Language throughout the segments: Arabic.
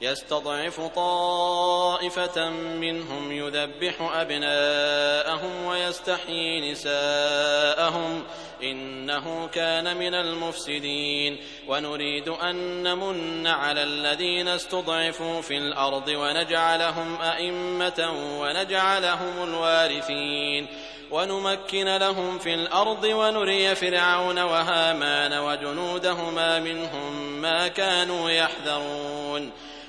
يستضعف طائفة منهم يذبح أبناءهم ويستحيي نساءهم إنه كان من المفسدين. ونريد أن نمن على الذين استضعفوا في الأرض ونجعلهم أئمة ونجعلهم الوارثين. ونمكن لهم في الأرض ونري فرعون وهامان وجنودهما منهم ما كانوا يحذرون.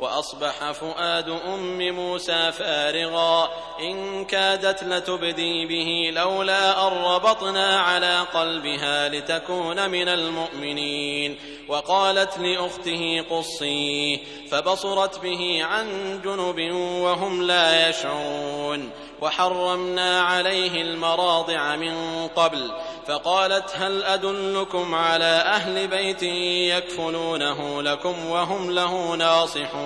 وأصبح فؤاد أم موسى فارغا. إن كادت لتبدي به لولا أن ربطنا على قلبها لتكون من المؤمنين. وقالت لأخته قصيه فبصرت به عن جنب وهم لا يشعرون. وحرمنا عليه المراضع من قبل فقالت هل أدلكم على أهل بيت يكفلونه لكم وهم له ناصحون.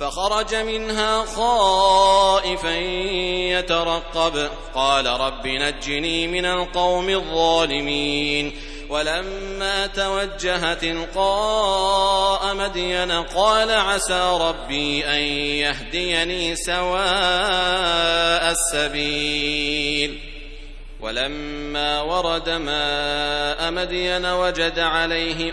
فخرج منها خائفا يترقب. قال رب نجني من القوم الظالمين. ولما توجه تلقاء مدين قال عسى ربي أن يهديني سواء السبيل. ولما ورد ماء مدين وجد عليه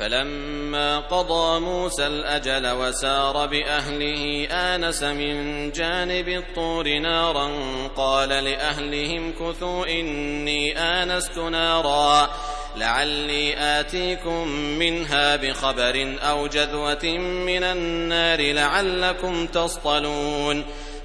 فلما قضى موسى الأجل وسار بأهله آنس من جانب الطور نارا قال لأهلهم كثوا إني آنست نارا لعلي آتيكم منها بخبر أو جذوة من النار لعلكم تصطلون.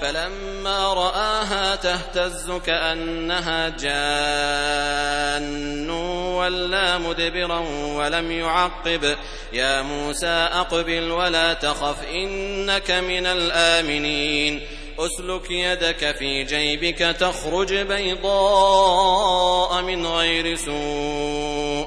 فلما رآها تهتز كأنها جان ولا مدبرا ولم يعقب. يا موسى أقبل ولا تخف إنك من الآمنين. أسلك يدك في جيبك تخرج بيضاء من غير سوء.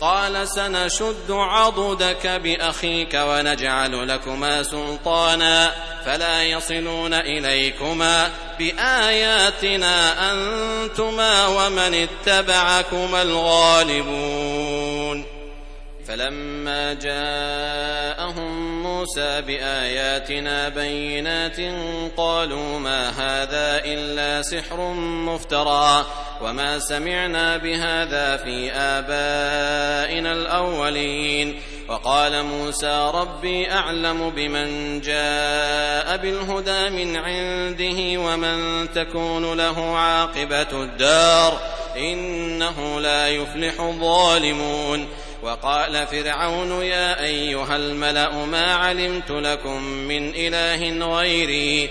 قال سنشد عضدك بأخيك ونجعل لكما سلطانا فلا يصلون إليكما بآياتنا أنتما ومن اتبعكما الغالبون. فلما جاءهم موسى بآياتنا بينات قالوا ما هذا إلا سحر مفترى وما سمعنا بهذا في آبائنا الأولين وقال موسى ربي أعلم بمن جاء بالهدى من عنده ومن تكون له عاقبة الدار إنه لا يفلح الظالمون وقال فرعون يا أيها الملأ ما علمت لكم من إله غيري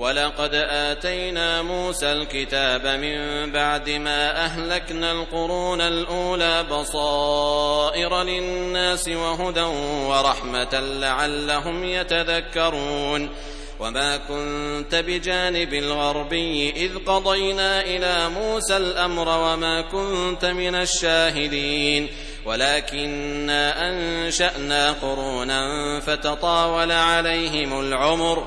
ولقد آتينا موسى الكتاب من بعد ما أهلكنا القرون الأولى بصائر للناس وهدى ورحمة لعلهم يتذكرون وما كنت بجانب الغربي إذ قضينا إلى موسى الأمر وما كنت من الشاهدين ولكنا أنشأنا قرونا فتطاول عليهم العمر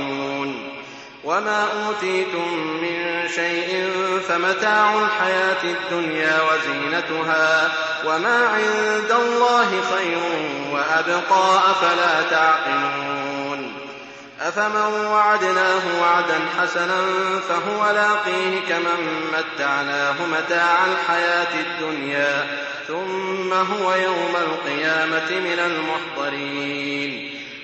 وما أوتيتم من شيء فمتاع الحياة الدنيا وزينتها وما عند الله خير وأبقى أفلا تعقلون أفمن وعدناه وعدا حسنا فهو لاقيه كمن متعناه متاع الحياة الدنيا ثم هو يوم القيامة من المحضرين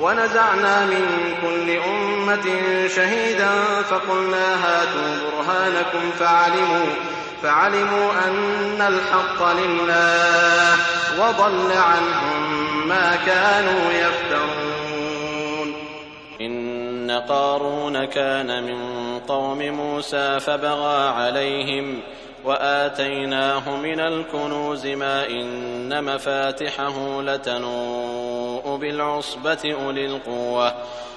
ونزعنا من كل أمة شهيدا فقلنا هاتوا برهانكم فعلموا فعلموا أن الحق لله وضل عنهم ما كانوا يفترون. إن قارون كان من قوم موسى فبغى عليهم وآتيناه من الكنوز ما إن مفاتحه لتنوء بالعصبة أولي القوة.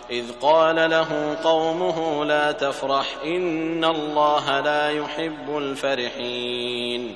إذ قال له قومه لا تفرح إن الله لا يحب الفرحين.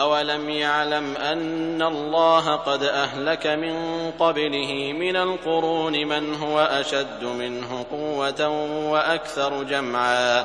أولم يعلم أن الله قد أهلك من قبله من القرون من هو أشد منه قوة وأكثر جمعا